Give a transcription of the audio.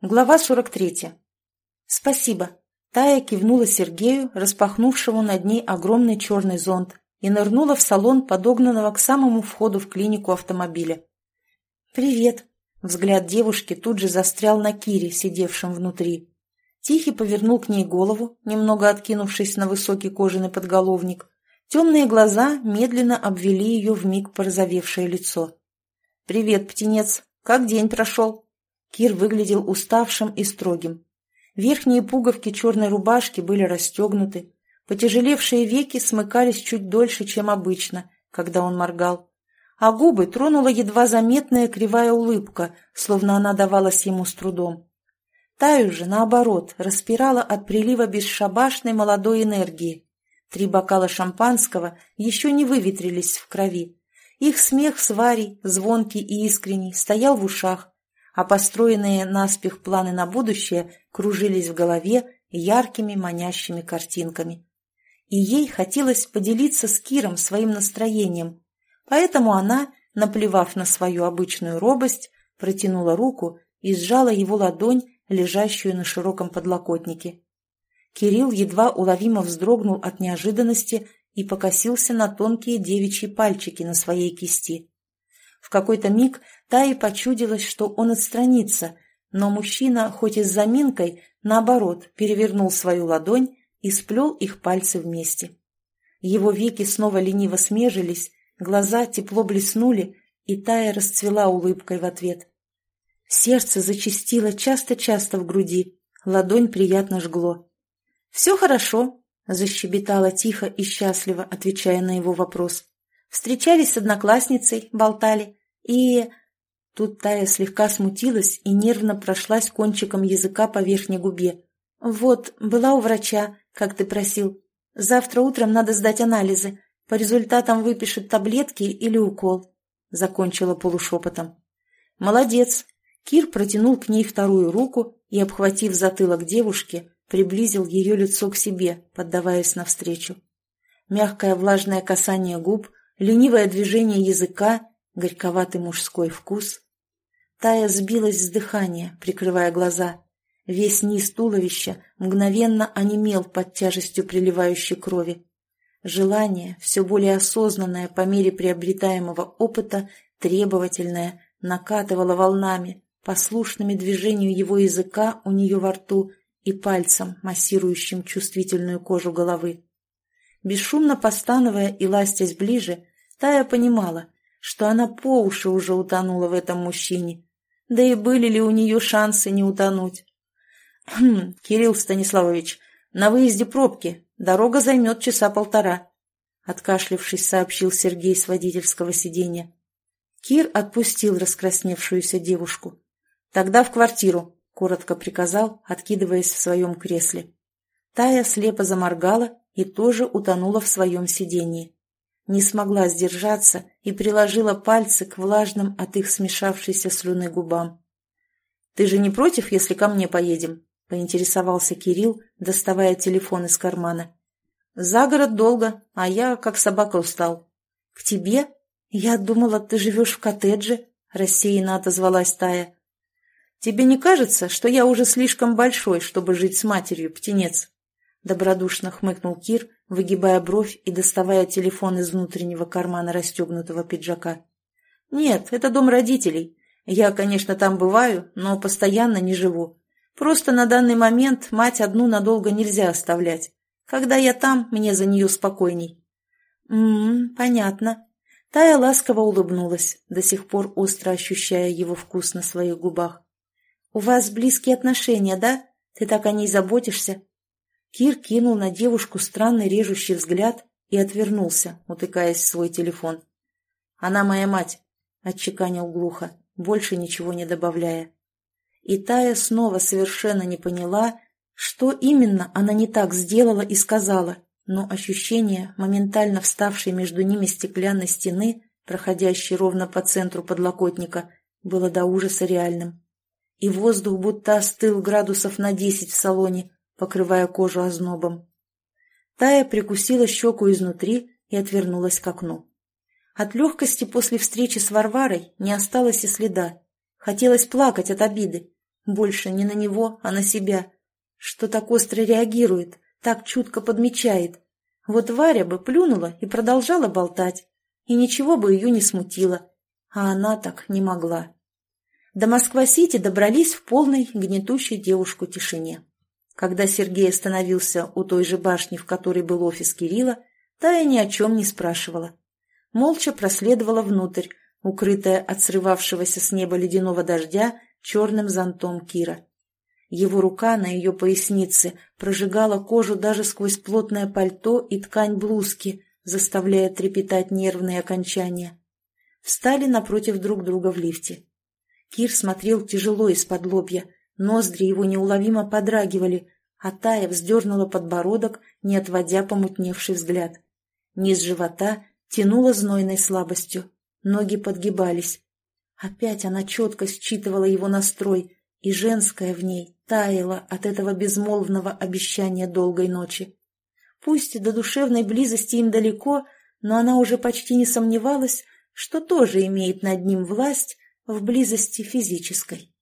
Глава 43. «Спасибо». Тая кивнула Сергею, распахнувшему над ней огромный черный зонт, и нырнула в салон подогнанного к самому входу в клинику автомобиля. «Привет». Взгляд девушки тут же застрял на Кире, сидевшем внутри. Тихий повернул к ней голову, немного откинувшись на высокий кожаный подголовник. Темные глаза медленно обвели ее вмиг порозовевшее лицо. «Привет, птенец. Как день прошел?» Кир выглядел уставшим и строгим. Верхние пуговки черной рубашки были расстегнуты, потяжелевшие веки смыкались чуть дольше, чем обычно, когда он моргал, а губы тронула едва заметная кривая улыбка, словно она давалась ему с трудом. Таю же, наоборот, распирала от прилива бесшабашной молодой энергии. Три бокала шампанского еще не выветрились в крови. Их смех с Варей, звонкий и искренний, стоял в ушах, а построенные наспех планы на будущее кружились в голове яркими манящими картинками. И ей хотелось поделиться с Киром своим настроением, поэтому она, наплевав на свою обычную робость, протянула руку и сжала его ладонь, лежащую на широком подлокотнике. Кирилл едва уловимо вздрогнул от неожиданности и покосился на тонкие девичьи пальчики на своей кисти. В какой-то миг Тае почудилось, что он отстранится, но мужчина, хоть и с заминкой, наоборот, перевернул свою ладонь и сплел их пальцы вместе. Его веки снова лениво смежились, глаза тепло блеснули, и Тая расцвела улыбкой в ответ. Сердце зачастило часто-часто в груди, ладонь приятно жгло. «Все хорошо», — защебетала тихо и счастливо, отвечая на его вопрос. Встречались с одноклассницей, болтали. И... Тут Тая слегка смутилась и нервно прошлась кончиком языка по верхней губе. «Вот, была у врача, как ты просил. Завтра утром надо сдать анализы. По результатам выпишет таблетки или укол», — закончила полушепотом. «Молодец!» Кир протянул к ней вторую руку и, обхватив затылок девушки, приблизил ее лицо к себе, поддаваясь навстречу. Мягкое влажное касание губ ленивое движение языка, горьковатый мужской вкус. Тая сбилась с дыхания, прикрывая глаза. Весь низ туловища мгновенно онемел под тяжестью приливающей крови. Желание, все более осознанное по мере приобретаемого опыта, требовательное, накатывало волнами, послушными движению его языка у нее во рту и пальцем, массирующим чувствительную кожу головы. Бесшумно постановая и ластясь ближе, Тая понимала, что она по уши уже утонула в этом мужчине. Да и были ли у нее шансы не утонуть? «Хм, Кирилл Станиславович, на выезде пробки. Дорога займет часа полтора», — откашлившись, сообщил Сергей с водительского сиденья. Кир отпустил раскрасневшуюся девушку. «Тогда в квартиру», — коротко приказал, откидываясь в своем кресле. Тая слепо заморгала и тоже утонула в своем сиденье не смогла сдержаться и приложила пальцы к влажным от их смешавшейся слюны губам. «Ты же не против, если ко мне поедем?» — поинтересовался Кирилл, доставая телефон из кармана. «За город долго, а я как собака устал». «К тебе? Я думала, ты живешь в коттедже», — рассеянно отозвалась Тая. «Тебе не кажется, что я уже слишком большой, чтобы жить с матерью, птенец?» — добродушно хмыкнул Кир, выгибая бровь и доставая телефон из внутреннего кармана расстегнутого пиджака. «Нет, это дом родителей. Я, конечно, там бываю, но постоянно не живу. Просто на данный момент мать одну надолго нельзя оставлять. Когда я там, мне за нее спокойней». «М-м, понятно». Тая ласково улыбнулась, до сих пор остро ощущая его вкус на своих губах. «У вас близкие отношения, да? Ты так о ней заботишься?» Кир кинул на девушку странный режущий взгляд и отвернулся, утыкаясь в свой телефон. «Она моя мать», — отчеканил глухо, больше ничего не добавляя. И Тая снова совершенно не поняла, что именно она не так сделала и сказала, но ощущение, моментально вставшей между ними стеклянной стены, проходящей ровно по центру подлокотника, было до ужаса реальным. И воздух будто остыл градусов на десять в салоне, покрывая кожу ознобом. Тая прикусила щеку изнутри и отвернулась к окну. От легкости после встречи с Варварой не осталось и следа. Хотелось плакать от обиды. Больше не на него, а на себя. Что так остро реагирует, так чутко подмечает. Вот Варя бы плюнула и продолжала болтать, и ничего бы ее не смутило. А она так не могла. До Москва-Сити добрались в полной, гнетущей девушку тишине. Когда Сергей остановился у той же башни, в которой был офис Кирилла, Тая ни о чем не спрашивала. Молча проследовала внутрь, укрытая от срывавшегося с неба ледяного дождя черным зонтом Кира. Его рука на ее пояснице прожигала кожу даже сквозь плотное пальто и ткань блузки, заставляя трепетать нервные окончания. Встали напротив друг друга в лифте. Кир смотрел тяжело из-под лобья, ноздри его неуловимо подрагивали, а Тая вздернула подбородок, не отводя помутневший взгляд. Низ живота тянуло знойной слабостью, ноги подгибались. Опять она четко считывала его настрой, и женское в ней таяло от этого безмолвного обещания долгой ночи. Пусть до душевной близости им далеко, но она уже почти не сомневалась, что тоже имеет над ним власть в близости физической.